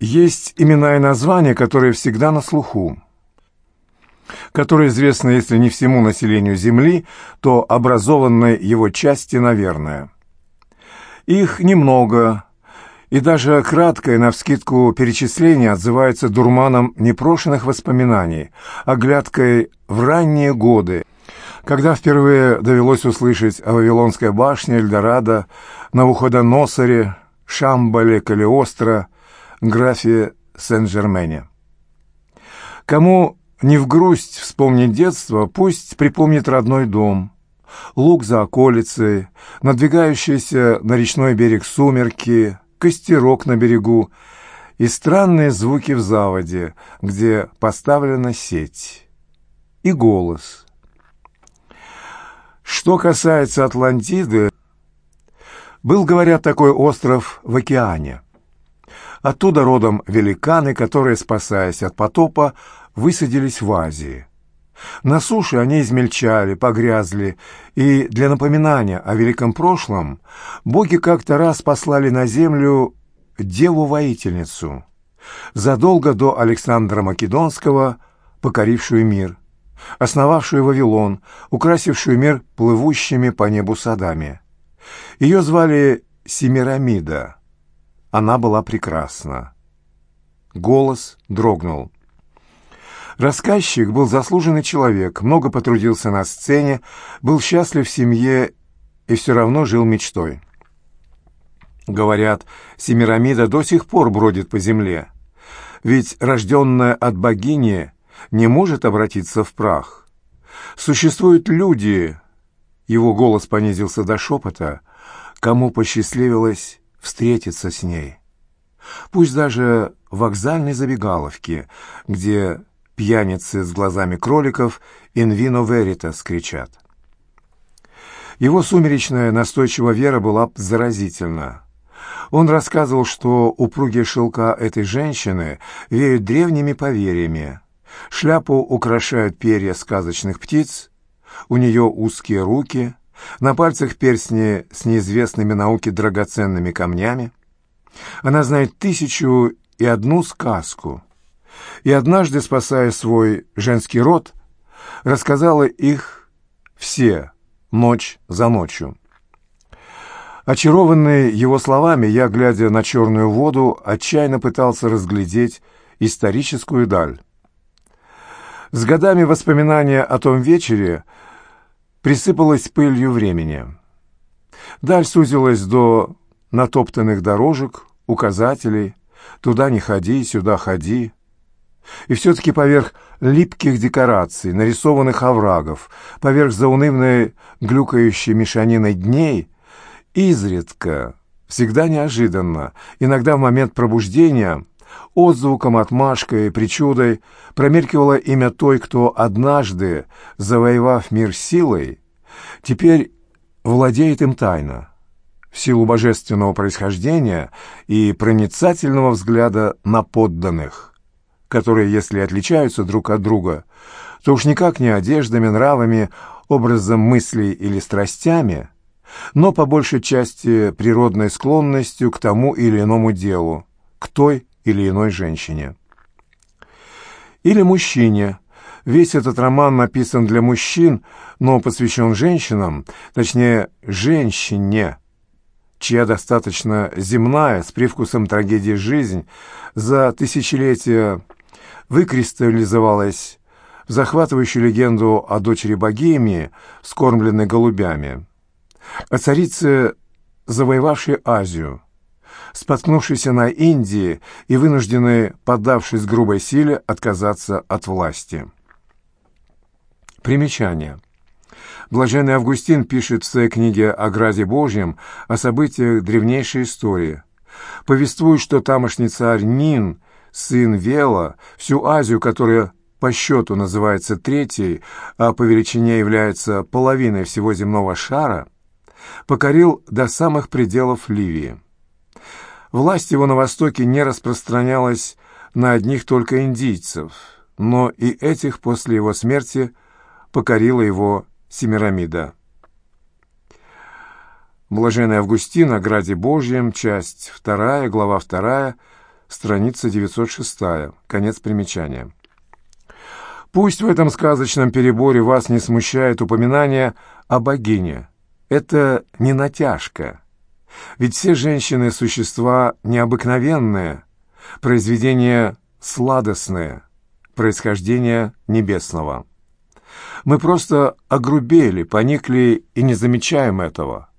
Есть имена и названия, которые всегда на слуху, которые известны, если не всему населению Земли, то образованной его части, наверное. Их немного, и даже краткое, навскидку, перечисление отзывается дурманом непрошенных воспоминаний, оглядкой в ранние годы, когда впервые довелось услышать о Вавилонской башне, Эльдорадо, Навуходоносоре, Шамбале, Калиостро, графе Сен-Жермене. Кому не в грусть вспомнить детство, пусть припомнит родной дом, луг за околицей, надвигающиеся на речной берег сумерки, костерок на берегу и странные звуки в заводе, где поставлена сеть. И голос. Что касается Атлантиды, был, говорят, такой остров в океане. Оттуда родом великаны, которые, спасаясь от потопа, высадились в Азии. На суше они измельчали, погрязли, и для напоминания о великом прошлом боги как-то раз послали на землю деву-воительницу, задолго до Александра Македонского, покорившую мир, основавшую Вавилон, украсившую мир плывущими по небу садами. Ее звали Семирамида. Она была прекрасна. Голос дрогнул. Рассказчик был заслуженный человек, много потрудился на сцене, был счастлив в семье и все равно жил мечтой. Говорят, Семирамида до сих пор бродит по земле. Ведь рожденная от богини не может обратиться в прах. Существуют люди, его голос понизился до шепота, кому посчастливилось встретиться с ней. Пусть даже в вокзальной забегаловке, где пьяницы с глазами кроликов «Инвино веритас» кричат. Его сумеречная настойчивая вера была заразительна. Он рассказывал, что упругие шелка этой женщины веют древними поверьями. Шляпу украшают перья сказочных птиц, у нее узкие руки, на пальцах перстни с неизвестными науке драгоценными камнями. Она знает тысячу и одну сказку — и однажды, спасая свой женский род, рассказала их все, ночь за ночью. Очарованный его словами, я, глядя на черную воду, отчаянно пытался разглядеть историческую даль. С годами воспоминания о том вечере присыпалось пылью времени. Даль сузилась до натоптанных дорожек, указателей «туда не ходи, сюда ходи», и все-таки поверх липких декораций, нарисованных оврагов, поверх заунывной глюкающей мешанины дней, изредка, всегда неожиданно, иногда в момент пробуждения, отзвуком, отмашкой, причудой промелькивало имя той, кто однажды, завоевав мир силой, теперь владеет им тайно, в силу божественного происхождения и проницательного взгляда на подданных которые, если отличаются друг от друга, то уж никак не одеждами, нравами, образом мыслей или страстями, но по большей части природной склонностью к тому или иному делу, к той или иной женщине. Или мужчине. Весь этот роман написан для мужчин, но посвящен женщинам, точнее, женщине, чья достаточно земная, с привкусом трагедии жизнь, за тысячелетия выкристаллизовалась в захватывающую легенду о дочери Богемии, скормленной голубями, о царице, завоевавшей Азию, споткнувшейся на Индии и вынужденной, поддавшись грубой силе, отказаться от власти. Примечание. Блаженный Августин пишет в своей книге о Граде Божьем о событиях древнейшей истории. Повествует, что тамошний царь Нин – сын Вела, всю Азию, которая по счету называется третьей, а по величине является половиной всего земного шара, покорил до самых пределов Ливии. Власть его на Востоке не распространялась на одних только индийцев, но и этих после его смерти покорила его Семирамида. Блаженный Августин о Граде Божьем, часть 2, глава 2, страница 906, конец примечания. Пусть в этом сказочном переборе вас не смущает упоминание о богине. Это не натяжка. Ведь все женщины – существа необыкновенные, произведения сладостные, происхождения небесного. Мы просто огрубели, поникли и не замечаем этого.